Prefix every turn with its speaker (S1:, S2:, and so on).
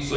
S1: سو